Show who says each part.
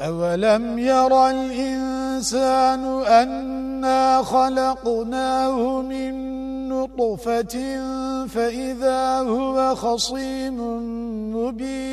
Speaker 1: أولم يرى الإنسان أنا خلقناه من نطفة فإذا هو خصيم مبين